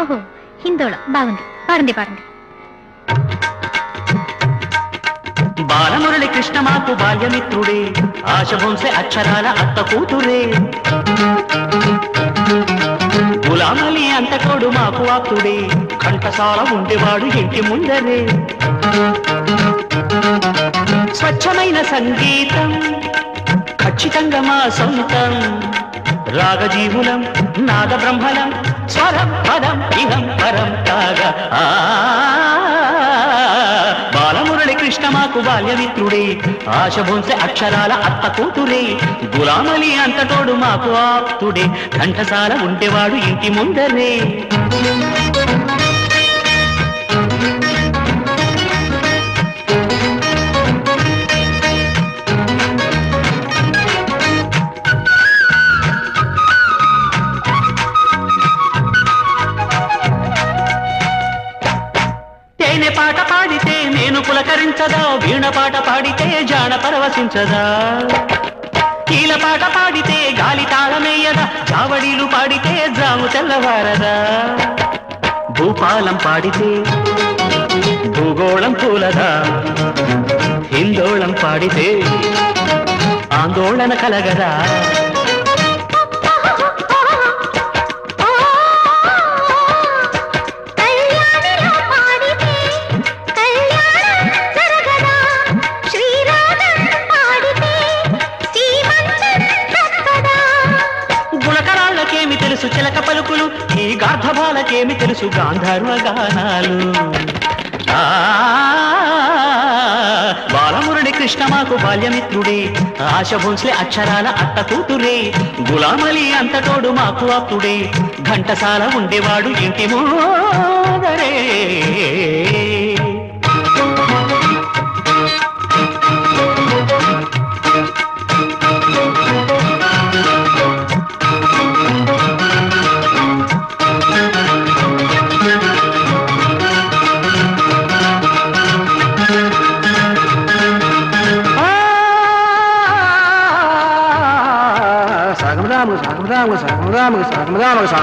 ఓహో హిందోళ బాగుంది పాడండి పాడండి బాలమురళి కృష్ణ మాకు బాల్యమిత్రుడే ఆశవంశ అక్షరాల అత్త కూతురే. గులామలి అంతకోడు మాకు ఆప్తుడే కంఠసాల ఉండేవాడు ఇంటి ముందరే. స్వచ్ఛమైన సంగీతం ఖచ్చితంగా మా సొంతం. రాగజీవులం నాద బ్రహ్మలం స్వరం పదం ఇహం పరం కాగా కృష్ణమాకు బాలమురళి కృష్ణ మాకు బాల్యమిత్రుడే ఆశ అక్షరాల అత్త కూతురే గులామలి అంతటోడు మాకు ఆప్తుడే. ఘంటసాల ఉండేవాడు ఇంటి ముందరే. పులకరించదా వీణ పాట పాడితే జాన పరవశించదా? కీల పాట పాడితే గాలి తాళమేయదా? చావడీలు పాడితే జాము తెల్లవారదా? భూపాలం పాడితే భూగోళం పూలదా? హిందోళం పాడితే ఆందోళన కలగదా? గార్ధబాలకేమి తెలుసు గాంధర్వ గానాలు? ఆ, బాలమురళి కృష్ణ మాకు బాల్యమిత్రుడే. ఆశ భోంస్లే అక్షరాల అత్త కూతురే. గులామలి అంతటోడు మాకు అప్పుడే. ఘంటసాల ఉండేవాడు ఇంటి మోదరే. సాగమదాము సాగమదాము సాగమదాము సాగమదాము సా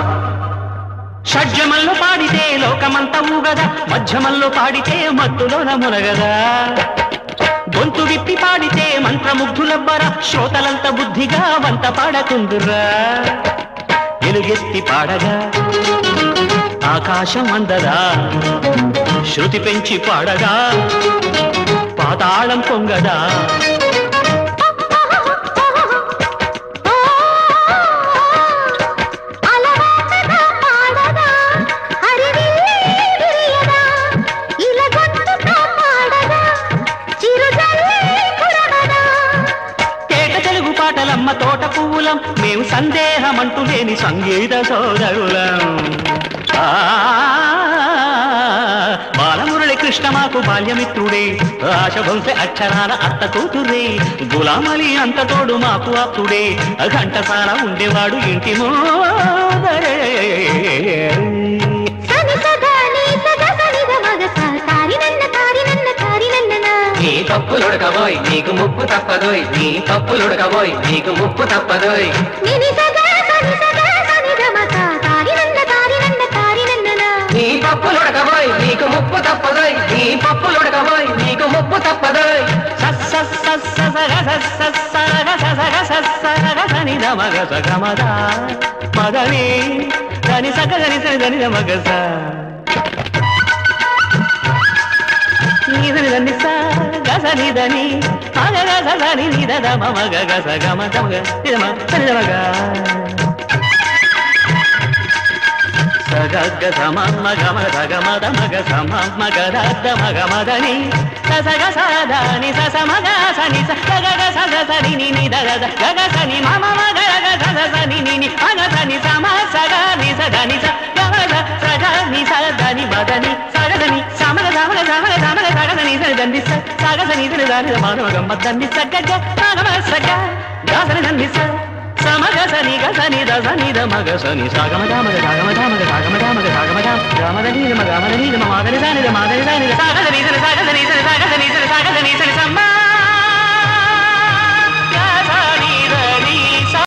షడ్జమల్లో పాడితే లోకమంతా ఊగదా మధ్యమల్లో పాడితే మత్తులోన మునగదా. గొంతు విప్పి పాడితే మంత్రముగ్ధులబ్బరా శ్రోతలంత బుద్ధిగా వంత పాడకుందురా ఎలుగెత్తి పాడగా ఆకాశం అందదా. శృతి పెంచి పాడగా పాతాళం పొంగదా. సోదరులం పువ్వులం మేము సందేహమంటూ లేని సంగీత సోదరులం. బాలమురళి కృష్ణ మాకు బాల్యమిత్రుడే ఆశభంస అక్షరాల అత్త కూతురే గులామలి అంత తోడు మాకు అప్పుడే ఘంటసాల ఉండేవాడు ఇంటి మోదరే. నీ పప్పులుడకబోయ్ నీకు ముప్పు తప్పదోయ్ నీ పప్పులుడకబోయ్ నీకు ముప్పు తప్పదోయ్ నీ పప్పులుడకబోయ్ నీకు ముప్పు తప్పదోయ్ నీ పప్పులుడకబోయ్ నీకు ముప్పు తప్పదోయ్ మగని దని సగ దని సని మగస నీదని దని గస నిదని మగ గస దని నిద మగ గస గమ దమ నిదమ సని సగగ సమ గమ ద మగ సమ మగ మగ మదని సగ సదని స మగ సని స గగ సని ని గగ సని మమ మగ గ దండి స సాగస నీదని దాని మానవ గమ్మ దండి సగ్గ నాగమ సగ్గ గాసని దండి స సమగ సని గ సని ద సని ద మగ సని సాగమ దామగ సాగమ దామగ సాగమ దామగ సాగమ దామ గామద నీద మగ మద మాదని దాని ద మాదని దాని ద సాగస నీదని సాగస